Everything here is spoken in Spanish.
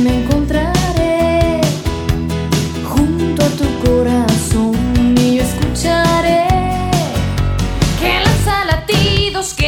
me encontraré junto a tu corazón y yo escucharé que lanza latidos que